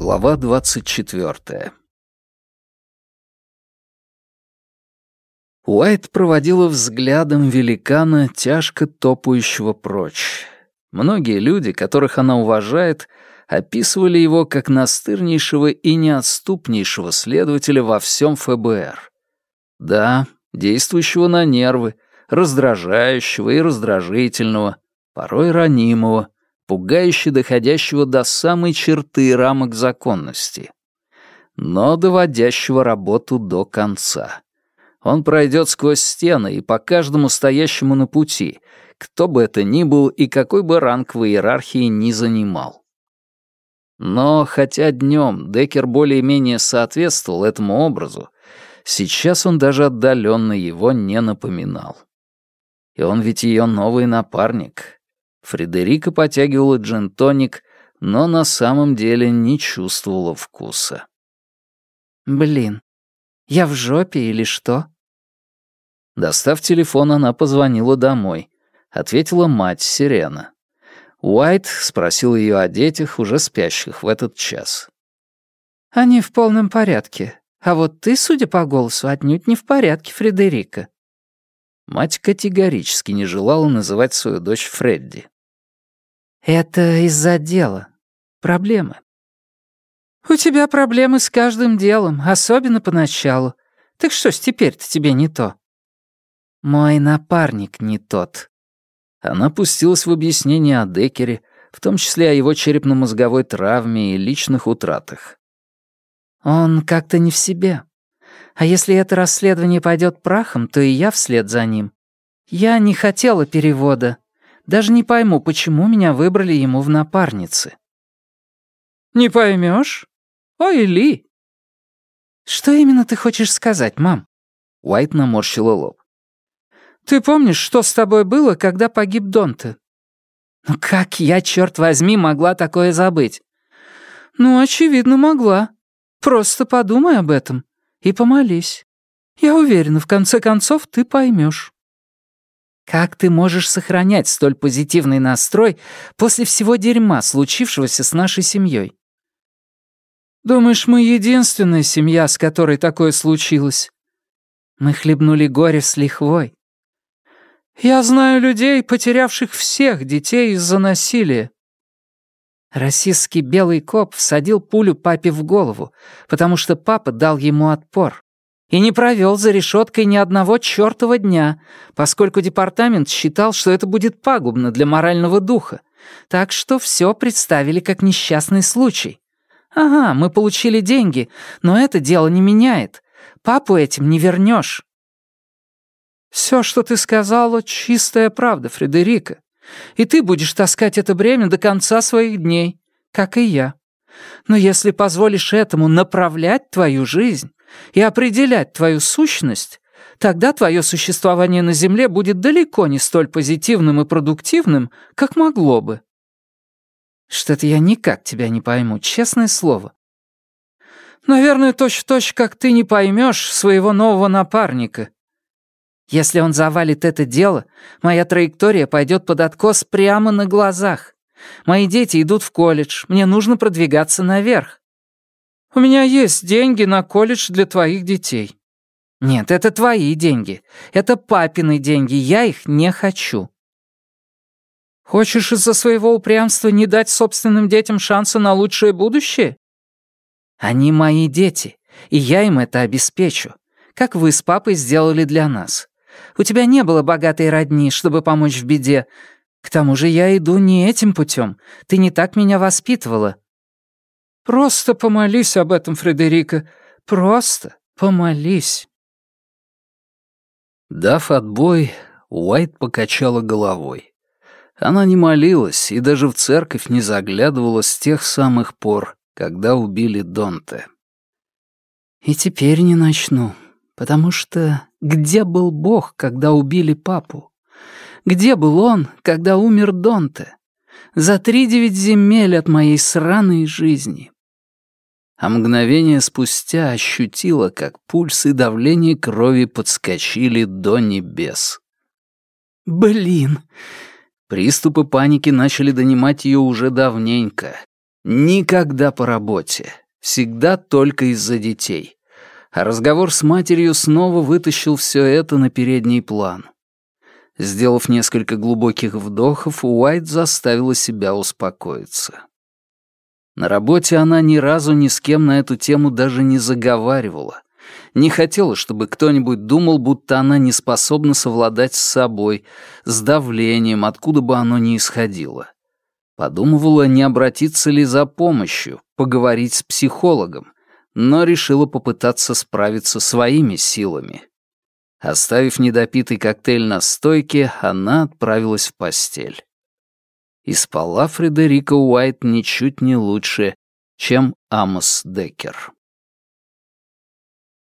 Глава двадцать четвертая. Уайт проводила взглядом великана, тяжко топающего прочь. Многие люди, которых она уважает, описывали его как настырнейшего и неотступнейшего следователя во всем ФБР. Да, действующего на нервы, раздражающего и раздражительного, порой ранимого, пугающе доходящего до самой черты рамок законности, но доводящего работу до конца. Он пройдет сквозь стены и по каждому стоящему на пути, кто бы это ни был и какой бы ранг в иерархии ни занимал. Но хотя днем Деккер более-менее соответствовал этому образу, сейчас он даже отдаленно его не напоминал. И он ведь ее новый напарник, Фредерика потягивала джин-тоник, но на самом деле не чувствовала вкуса. «Блин, я в жопе или что?» Достав телефон, она позвонила домой. Ответила мать Сирена. Уайт спросил ее о детях, уже спящих в этот час. «Они в полном порядке. А вот ты, судя по голосу, отнюдь не в порядке, Фредерика». Мать категорически не желала называть свою дочь Фредди. «Это из-за дела. Проблемы». «У тебя проблемы с каждым делом, особенно поначалу. Так что ж теперь-то тебе не то?» «Мой напарник не тот». Она пустилась в объяснение о Декере, в том числе о его черепно-мозговой травме и личных утратах. «Он как-то не в себе. А если это расследование пойдет прахом, то и я вслед за ним. Я не хотела перевода, даже не пойму, почему меня выбрали ему в напарницы». «Не поймешь? Ой, Ли!» «Что именно ты хочешь сказать, мам?» Уайт наморщила лоб. «Ты помнишь, что с тобой было, когда погиб Донте?» «Ну как я, черт возьми, могла такое забыть?» «Ну, очевидно, могла. Просто подумай об этом и помолись. Я уверена, в конце концов ты поймешь. Как ты можешь сохранять столь позитивный настрой после всего дерьма, случившегося с нашей семьей? Думаешь, мы единственная семья, с которой такое случилось? Мы хлебнули горе с лихвой. Я знаю людей, потерявших всех детей из-за насилия. Российский белый коп всадил пулю папе в голову, потому что папа дал ему отпор и не провел за решеткой ни одного чертова дня, поскольку департамент считал, что это будет пагубно для морального духа. Так что все представили как несчастный случай. Ага, мы получили деньги, но это дело не меняет. Папу этим не вернешь. Все, что ты сказала, чистая правда, Фредерика. И ты будешь таскать это бремя до конца своих дней, как и я. Но если позволишь этому направлять твою жизнь, и определять твою сущность, тогда твое существование на Земле будет далеко не столь позитивным и продуктивным, как могло бы. Что-то я никак тебя не пойму, честное слово. Наверное, точь-в-точь, -точь, как ты не поймешь своего нового напарника. Если он завалит это дело, моя траектория пойдет под откос прямо на глазах. Мои дети идут в колледж, мне нужно продвигаться наверх. У меня есть деньги на колледж для твоих детей». «Нет, это твои деньги. Это папины деньги. Я их не хочу». «Хочешь из-за своего упрямства не дать собственным детям шанса на лучшее будущее?» «Они мои дети, и я им это обеспечу, как вы с папой сделали для нас. У тебя не было богатой родни, чтобы помочь в беде. К тому же я иду не этим путем. Ты не так меня воспитывала. Просто помолись об этом, Фредерика. Просто помолись». Дав отбой, Уайт покачала головой. Она не молилась и даже в церковь не заглядывала с тех самых пор, когда убили Донте. «И теперь не начну, потому что где был Бог, когда убили папу? Где был он, когда умер Донте? За три девять земель от моей сраной жизни а мгновение спустя ощутила, как пульс и давление крови подскочили до небес. «Блин!» Приступы паники начали донимать ее уже давненько. Никогда по работе. Всегда только из-за детей. А разговор с матерью снова вытащил все это на передний план. Сделав несколько глубоких вдохов, Уайт заставила себя успокоиться. На работе она ни разу ни с кем на эту тему даже не заговаривала. Не хотела, чтобы кто-нибудь думал, будто она не способна совладать с собой, с давлением, откуда бы оно ни исходило. Подумывала, не обратиться ли за помощью, поговорить с психологом, но решила попытаться справиться своими силами. Оставив недопитый коктейль на стойке, она отправилась в постель. И спала Фредерика Уайт ничуть не лучше, чем Амос Деккер.